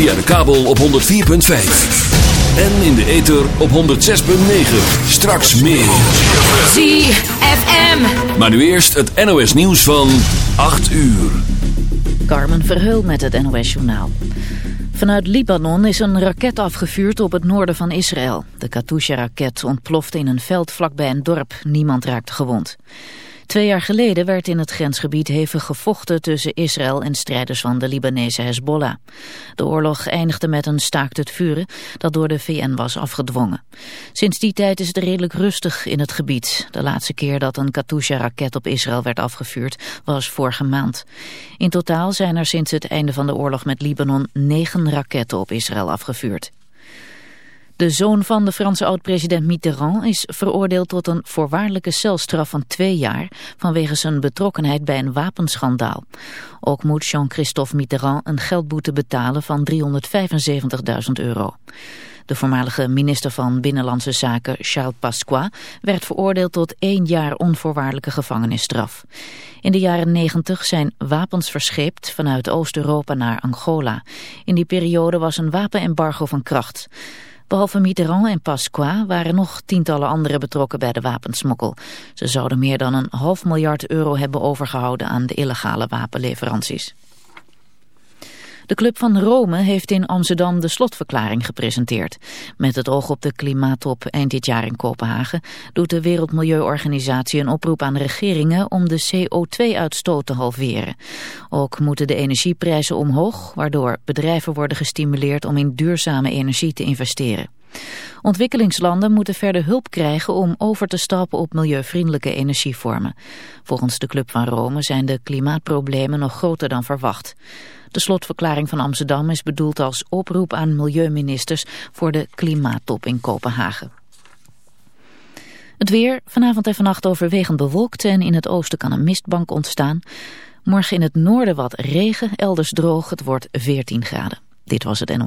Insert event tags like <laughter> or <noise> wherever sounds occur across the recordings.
Via de kabel op 104.5. En in de ether op 106.9. Straks meer. ZFM. Maar nu eerst het NOS nieuws van 8 uur. Carmen Verheul met het NOS journaal. Vanuit Libanon is een raket afgevuurd op het noorden van Israël. De Katusha-raket ontplofte in een veld vlakbij een dorp. Niemand raakte gewond. Twee jaar geleden werd in het grensgebied hevig gevochten tussen Israël en strijders van de Libanese Hezbollah. De oorlog eindigde met een staakt het vuren dat door de VN was afgedwongen. Sinds die tijd is het redelijk rustig in het gebied. De laatste keer dat een Katusha-raket op Israël werd afgevuurd was vorige maand. In totaal zijn er sinds het einde van de oorlog met Libanon negen raketten op Israël afgevuurd. De zoon van de Franse oud-president Mitterrand is veroordeeld tot een voorwaardelijke celstraf van twee jaar vanwege zijn betrokkenheid bij een wapenschandaal. Ook moet Jean-Christophe Mitterrand een geldboete betalen van 375.000 euro. De voormalige minister van Binnenlandse Zaken, Charles Pasqua, werd veroordeeld tot één jaar onvoorwaardelijke gevangenisstraf. In de jaren negentig zijn wapens verscheept vanuit Oost-Europa naar Angola. In die periode was een wapenembargo van kracht. Behalve Mitterrand en Pasqua waren nog tientallen anderen betrokken bij de wapensmokkel. Ze zouden meer dan een half miljard euro hebben overgehouden aan de illegale wapenleveranties. De Club van Rome heeft in Amsterdam de slotverklaring gepresenteerd. Met het oog op de klimaattop eind dit jaar in Kopenhagen doet de Wereldmilieuorganisatie een oproep aan regeringen om de CO2-uitstoot te halveren. Ook moeten de energieprijzen omhoog, waardoor bedrijven worden gestimuleerd om in duurzame energie te investeren. Ontwikkelingslanden moeten verder hulp krijgen om over te stappen op milieuvriendelijke energievormen. Volgens de Club van Rome zijn de klimaatproblemen nog groter dan verwacht. De slotverklaring van Amsterdam is bedoeld als oproep aan milieuministers voor de klimaattop in Kopenhagen. Het weer, vanavond en vannacht overwegend bewolkt en in het oosten kan een mistbank ontstaan. Morgen in het noorden wat regen, elders droog, het wordt 14 graden. Dit was het NO.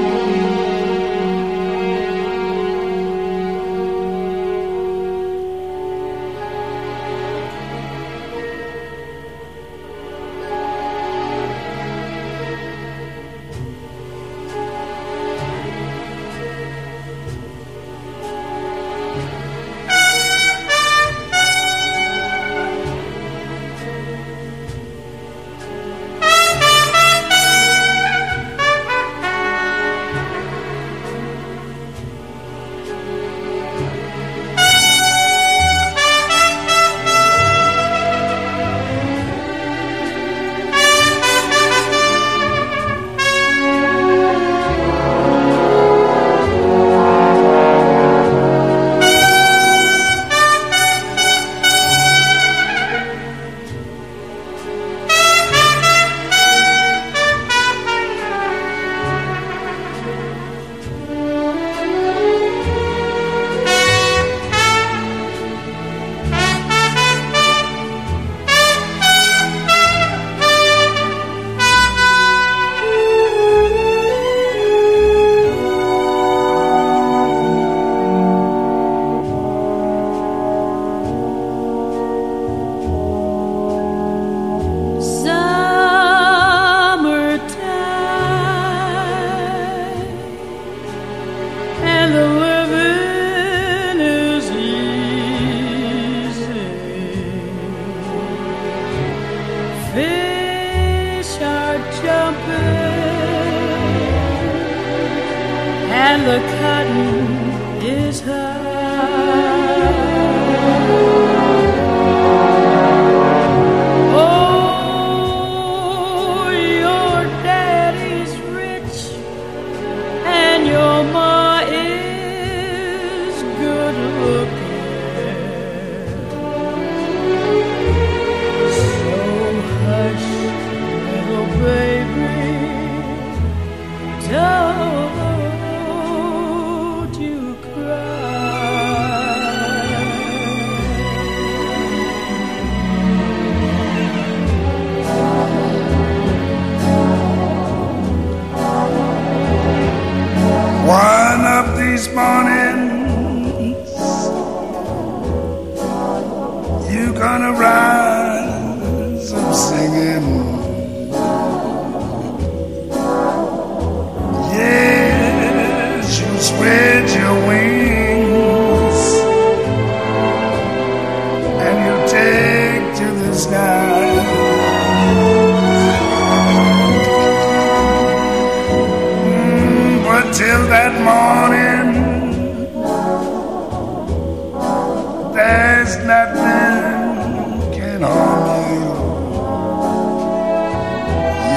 there's nothing can harm you.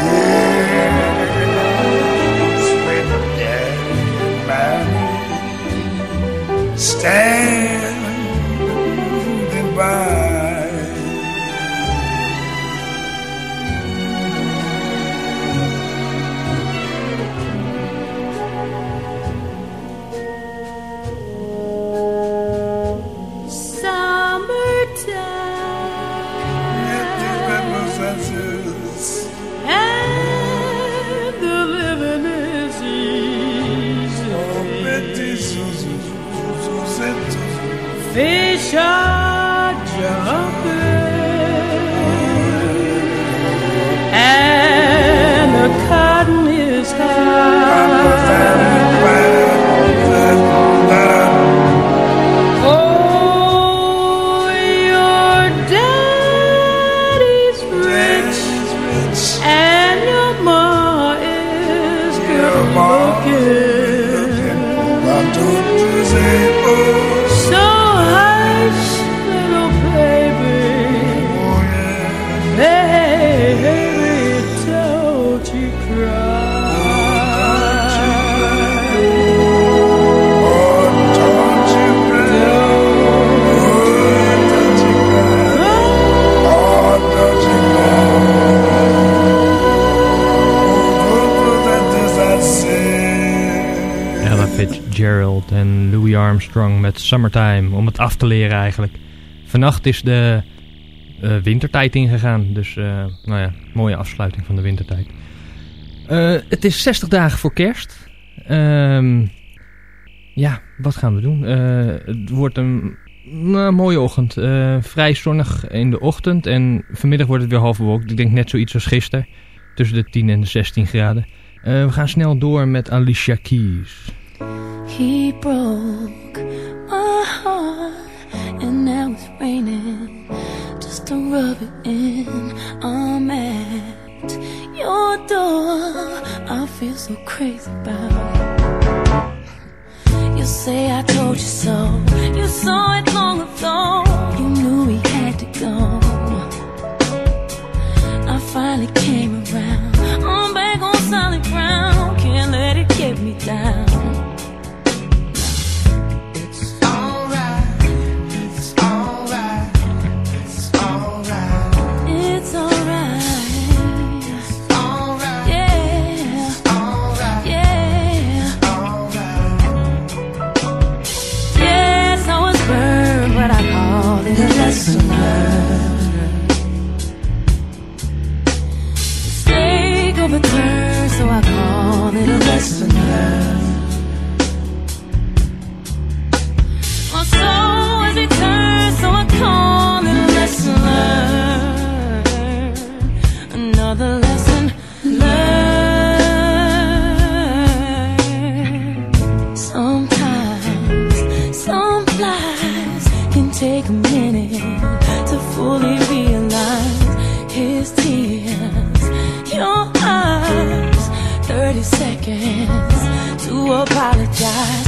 Yeah, spend that money. Stay. En Louis Armstrong met Summertime. Om het af te leren eigenlijk. Vannacht is de uh, wintertijd ingegaan. Dus uh, nou ja, mooie afsluiting van de wintertijd. Uh, het is 60 dagen voor kerst. Um, ja, wat gaan we doen? het wordt een nou, mooie ochtend. vrij zonnig in de ochtend. En vanmiddag wordt het weer half. Ik denk net zoiets als gisteren. Tussen de 10 en de 16 graden. we gaan snel door met Alicia Keys. He broke my heart, and now it's raining just to rub it in. I'm at your door. I feel so crazy about. You say I told you so. You saw it long ago. You knew we had to go. I finally came around. I'm back on solid ground. Can't let it get me down. seconds to apologize.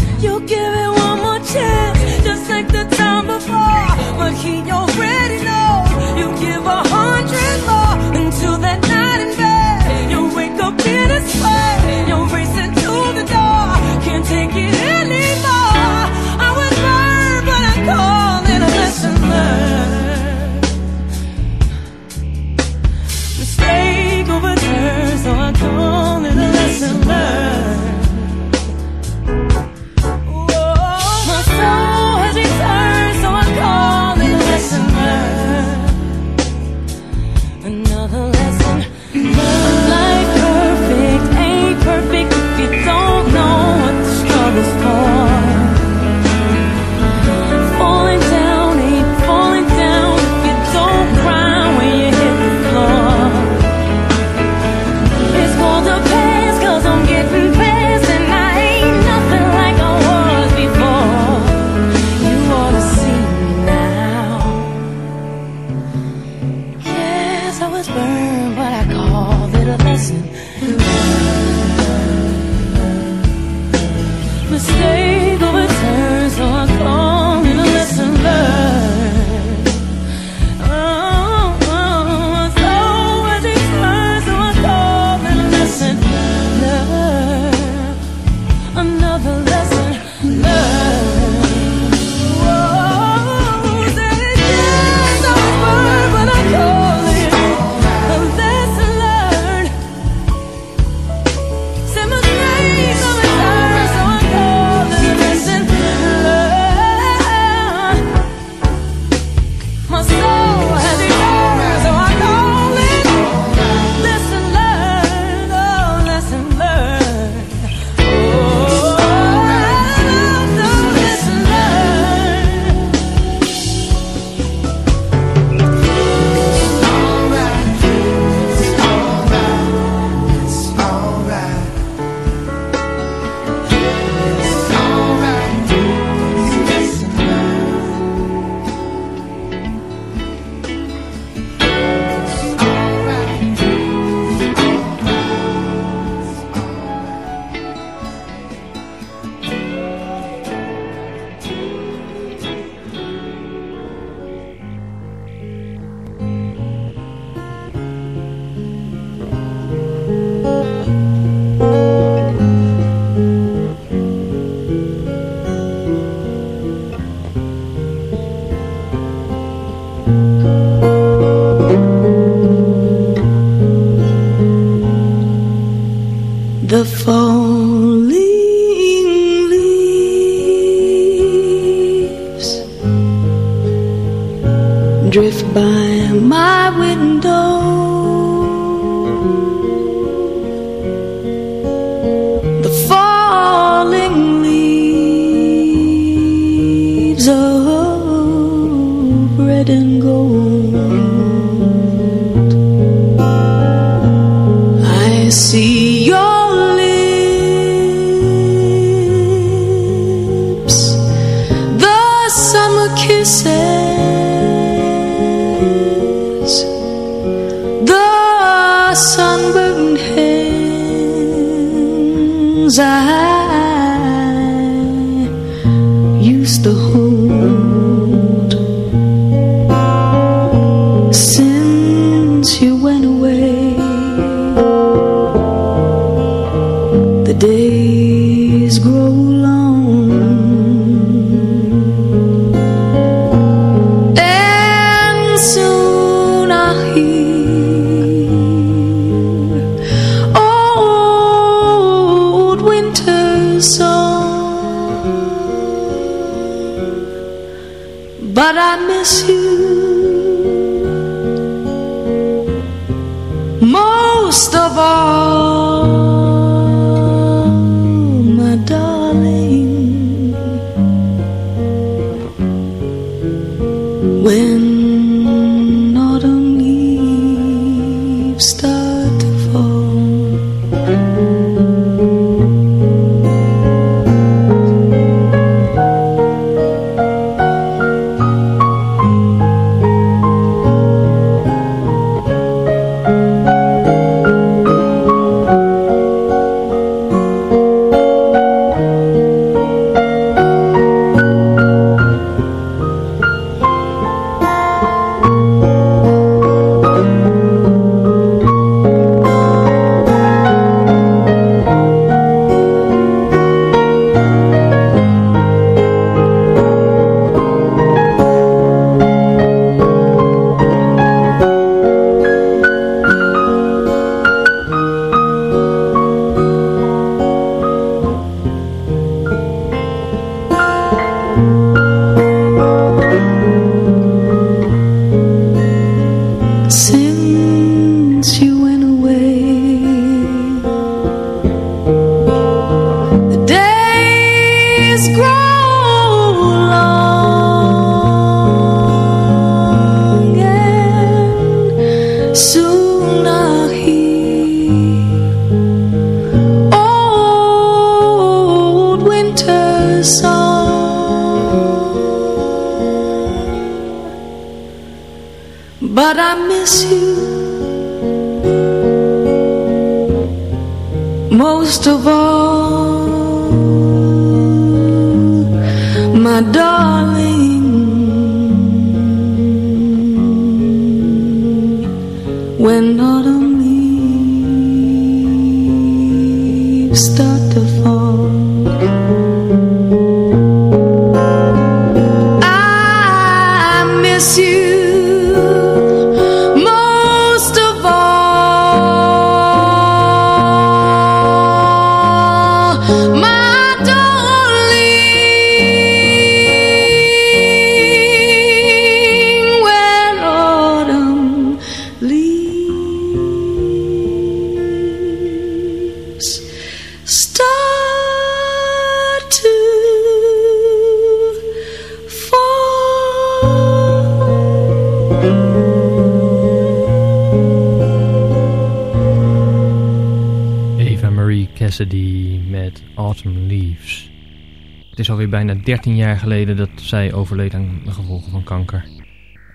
weer bijna 13 jaar geleden dat zij overleed aan de gevolgen van kanker.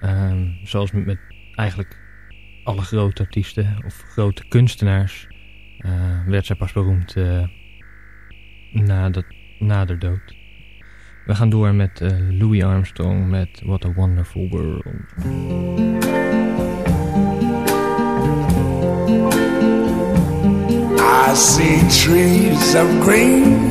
Ehm, zoals met, eigenlijk alle grote artiesten of grote kunstenaars eh, werd zij pas beroemd eh, na, de, na de dood. We gaan door met eh, Louis Armstrong met What a Wonderful World. I see trees of green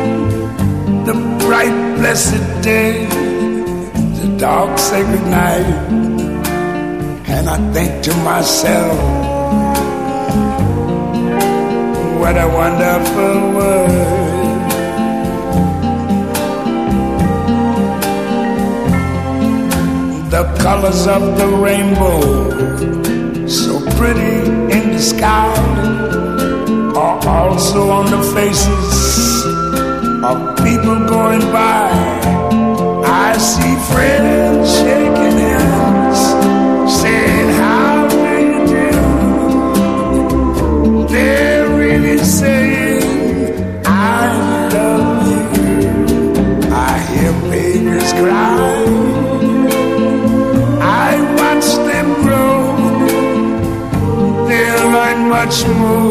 Bright, blessed day, the dark, sacred night. And I think to myself, what a wonderful world. The colors of the rainbow, so pretty in the sky, are also on the faces of people going by. I see friends shaking hands, saying, How do you do? They're really saying, I love you. I hear babies cry. I watch them grow. They'll learn much more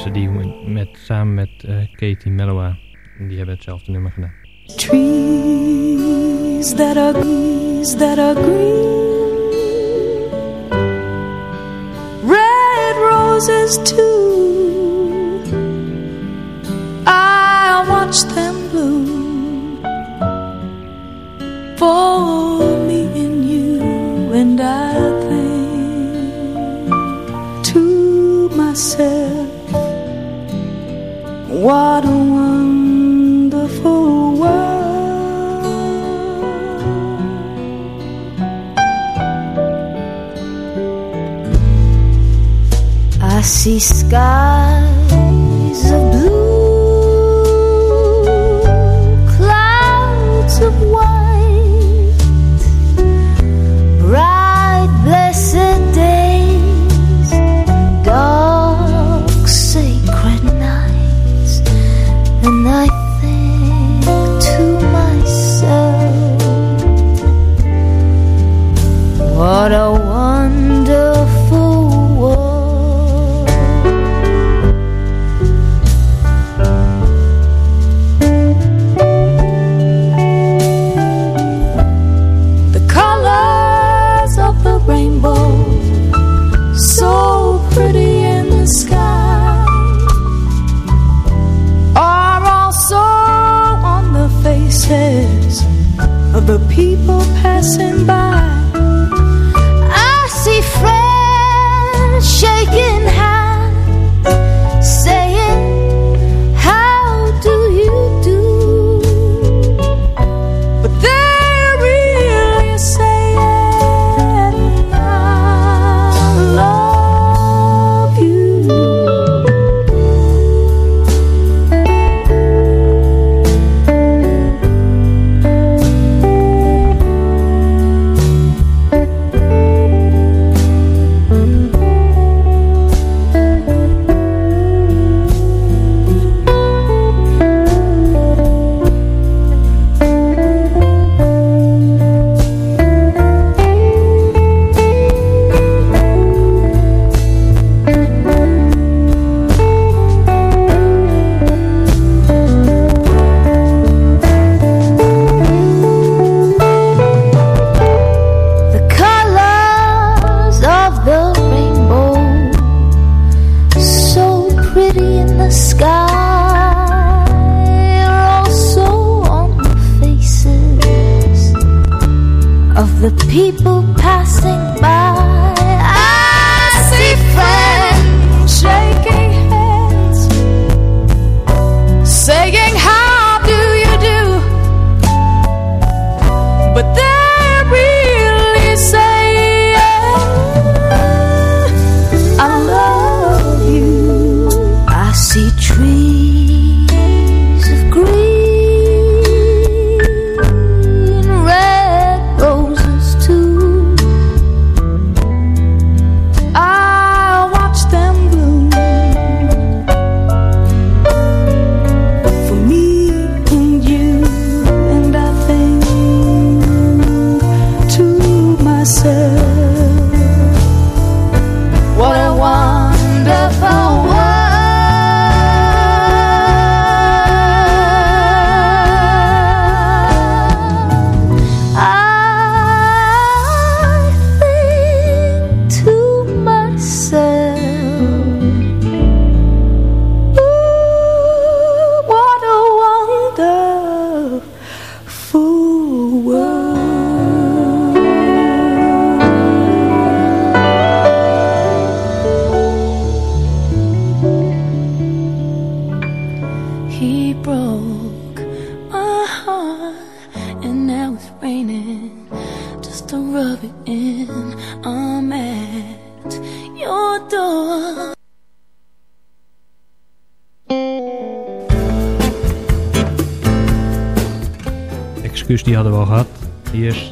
Eva Cassidy met, samen met uh, Katie Mellowa. En die hebben hetzelfde nummer gedaan. Trees that are trees that are green Red roses too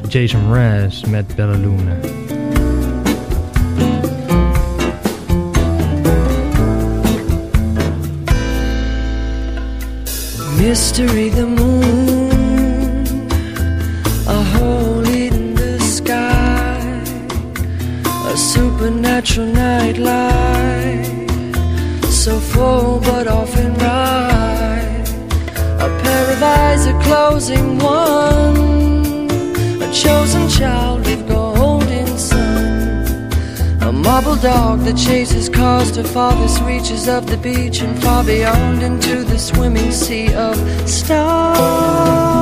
Jason Mraz met Bella Luna. Mystery the dog that chases caused to farthest reaches of the beach and far beyond into the swimming sea of stars.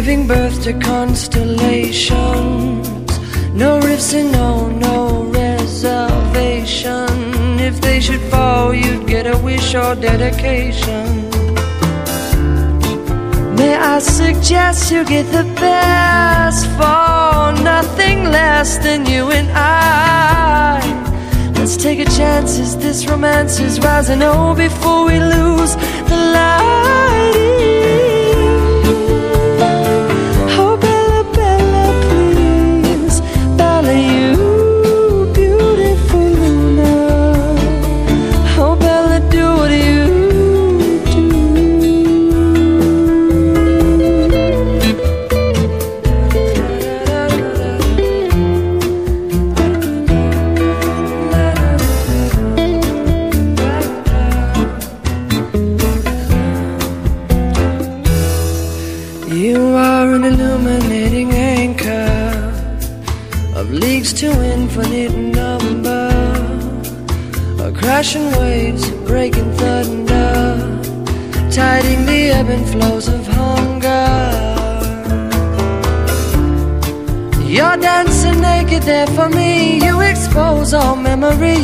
Giving birth to constellations. No rifts and no, no reservation. If they should fall, you'd get a wish or dedication. May I suggest you get the best for nothing less than you and I? Let's take a chance as this romance is rising. Oh, before we lose the light.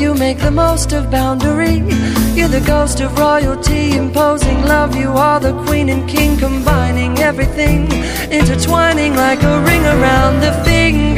You make the most of boundary. You're the ghost of royalty, imposing love. You are the queen and king, combining everything, intertwining like a ring around the finger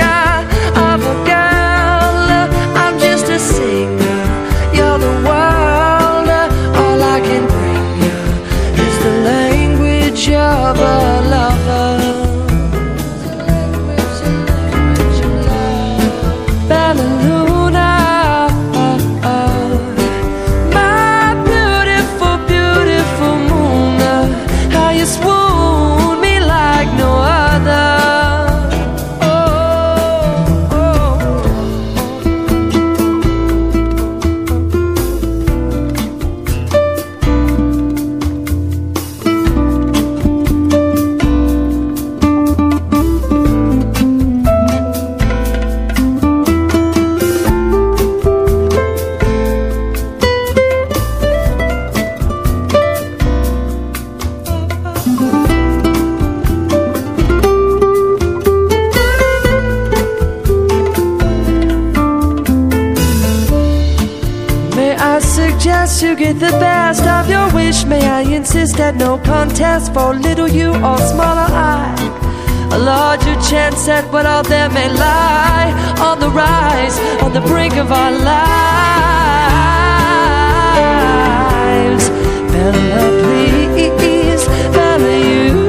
insist that no contest for little you or smaller I? A larger chance at what all there may lie on the rise, on the brink of our lives. Bella, please, Bella, you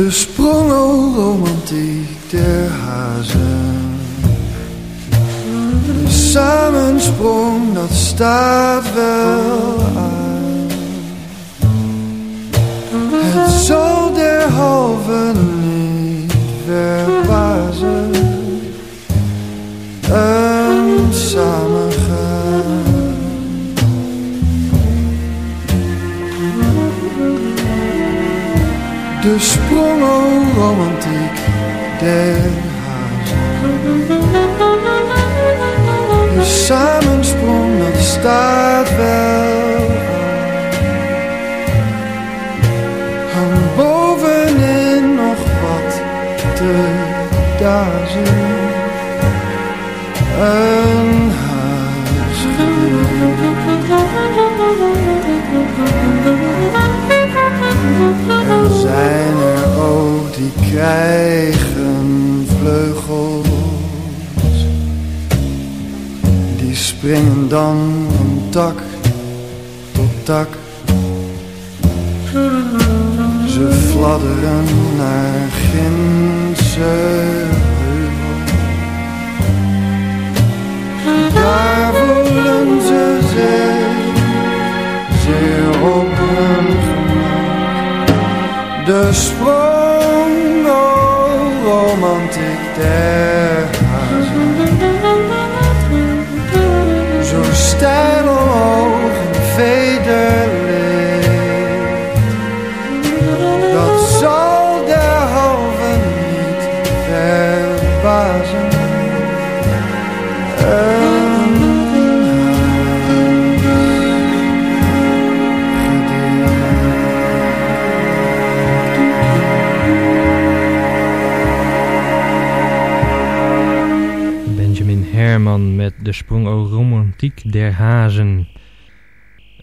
De sprong o romantiek der hazen. De samensprong, dat staat wel aan. Het zal derhalve niet verbazen. De sprong o romantiek der hazen. De samensprong, dat staat wel. Hang bovenin nog wat te dazen. Krijgen vleugels. Die springen dan van tak tot tak. Ze fladderen naar Ginse. Daar voelen ze zich zeer op hun gemak. De sprong, romantiek der hazen. Zo stijl omhoog en De Sprong o Romantiek der Hazen.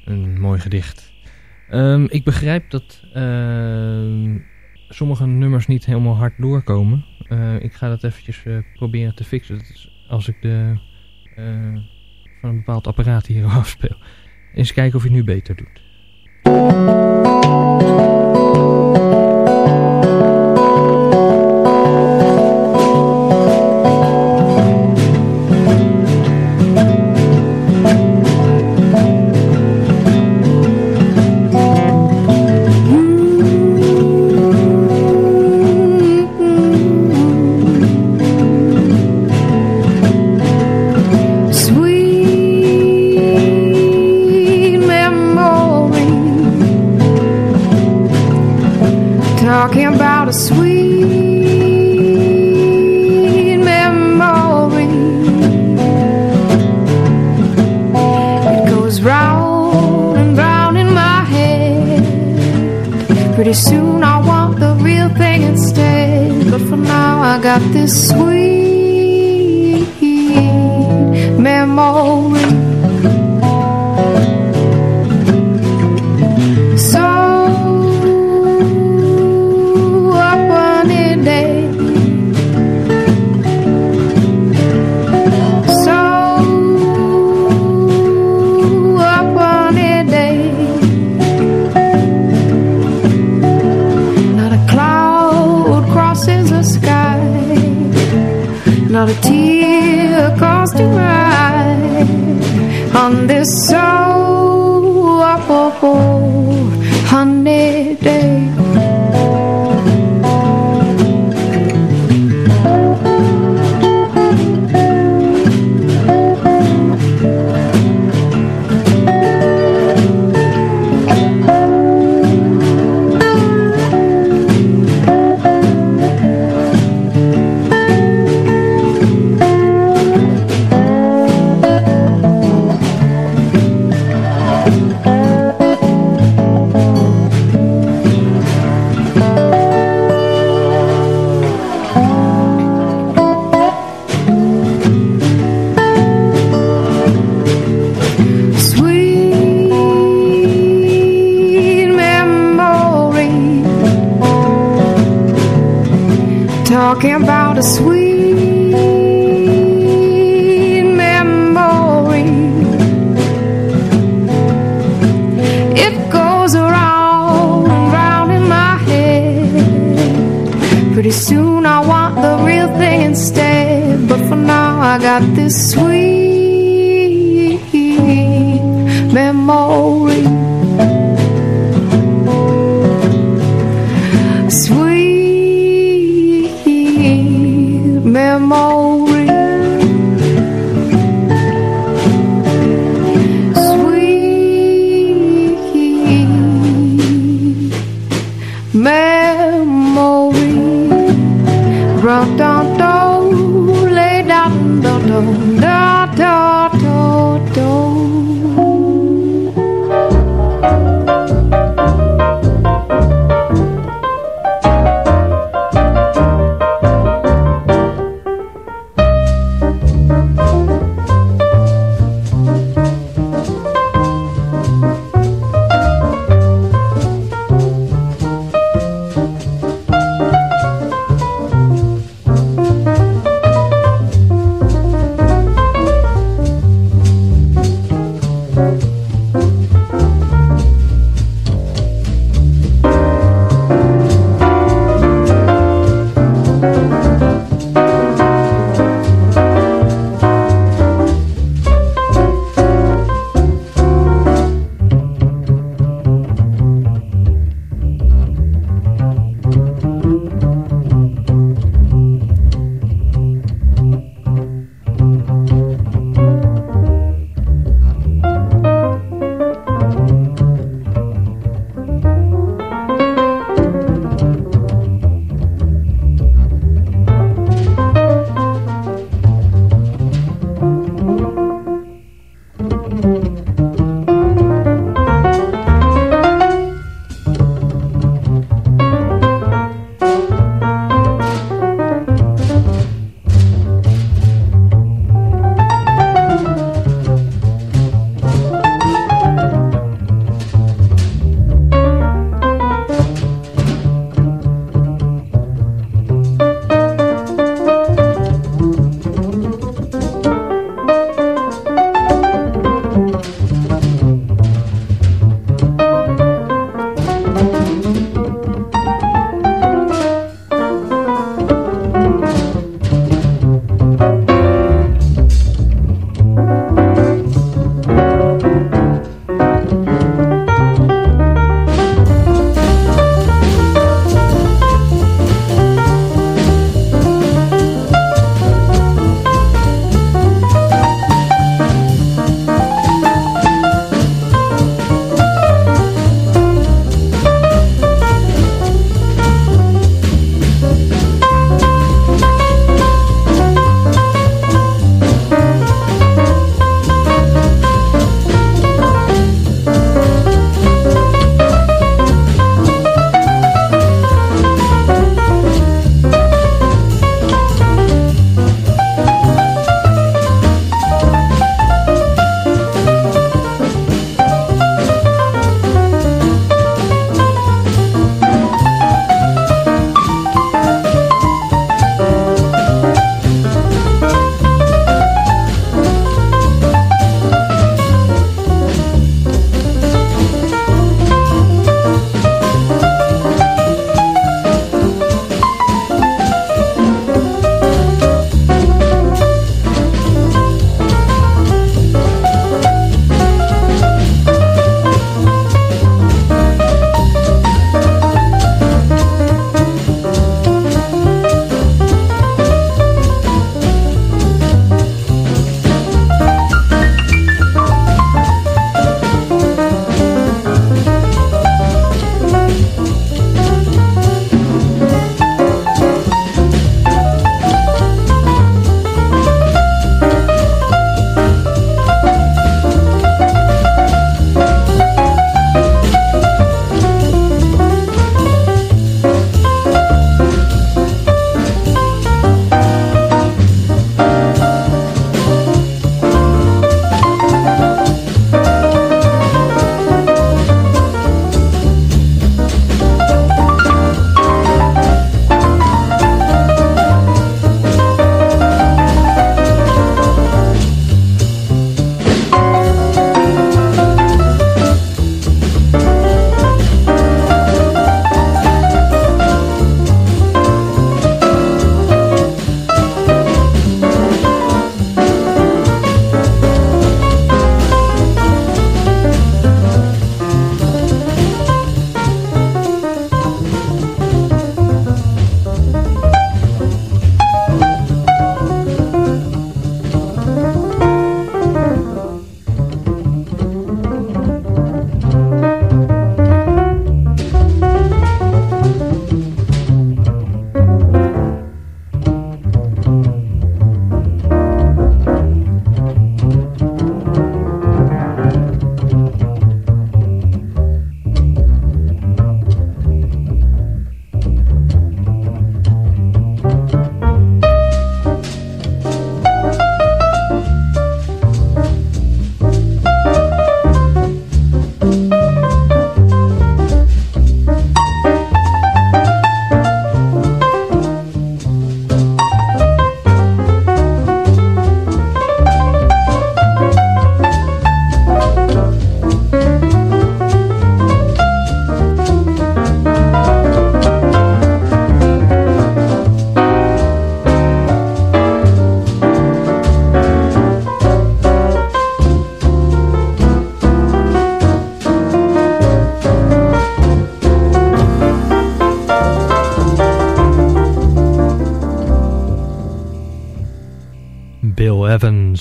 Een mooi gedicht. Ehm, ik begrijp dat ehm, sommige nummers niet helemaal hard doorkomen. Eh, ik ga dat eventjes eh, proberen te fixen. Als ik de, eh, van een bepaald apparaat hier <laughs> afspeel. Eens kijken of je het nu beter doet.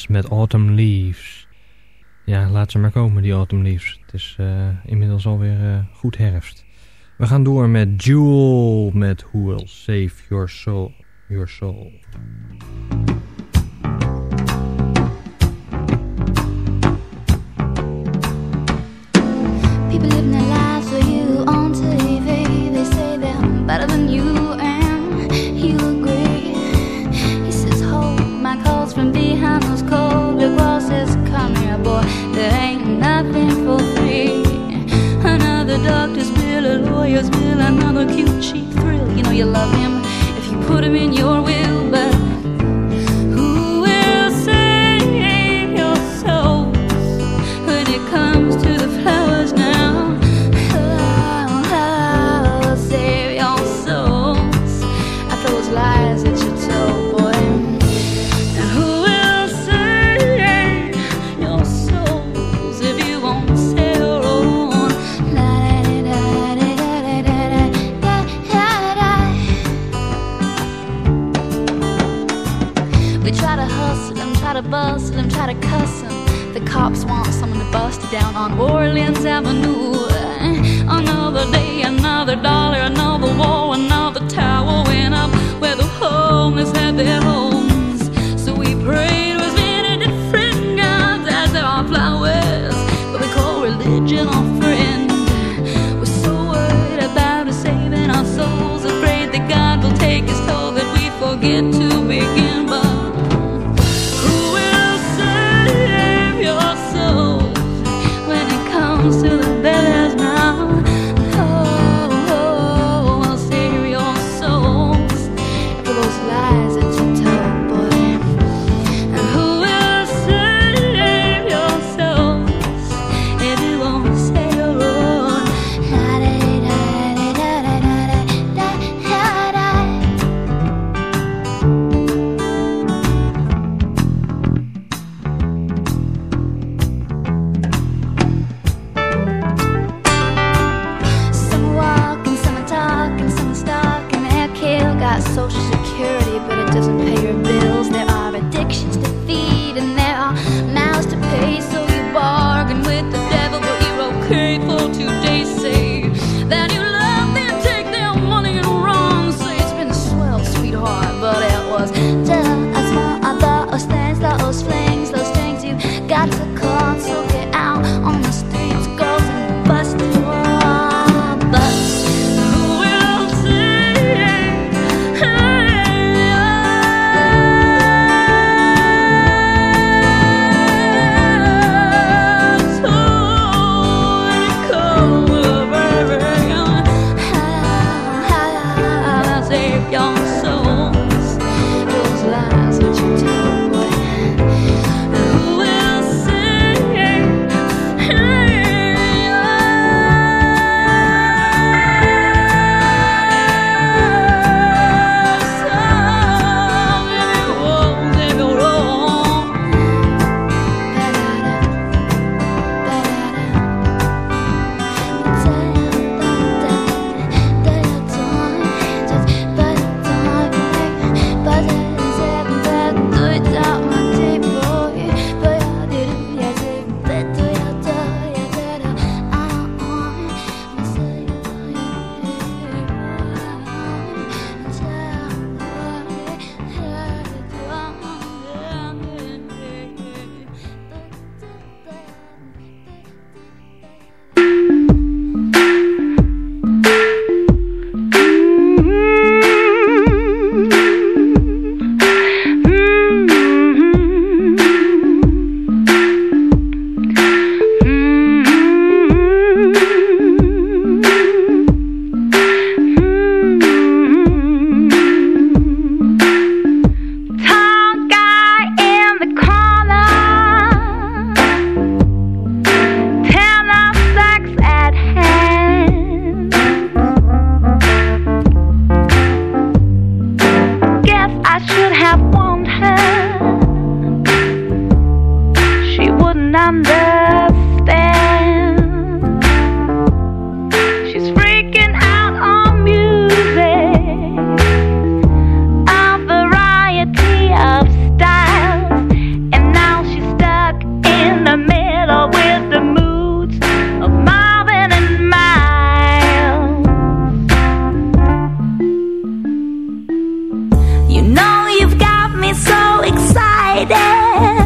Met Autumn Leaves. Ja, laat ze maar komen, die Autumn Leaves. Het is uh, inmiddels alweer uh, goed herfst. We gaan door met Jewel met Who Will Save Your Soul. Your soul. Another cute cheap thrill. You know you love him if you put him in your will, on Orleans Avenue. Another day, another dollar, another war, another baby.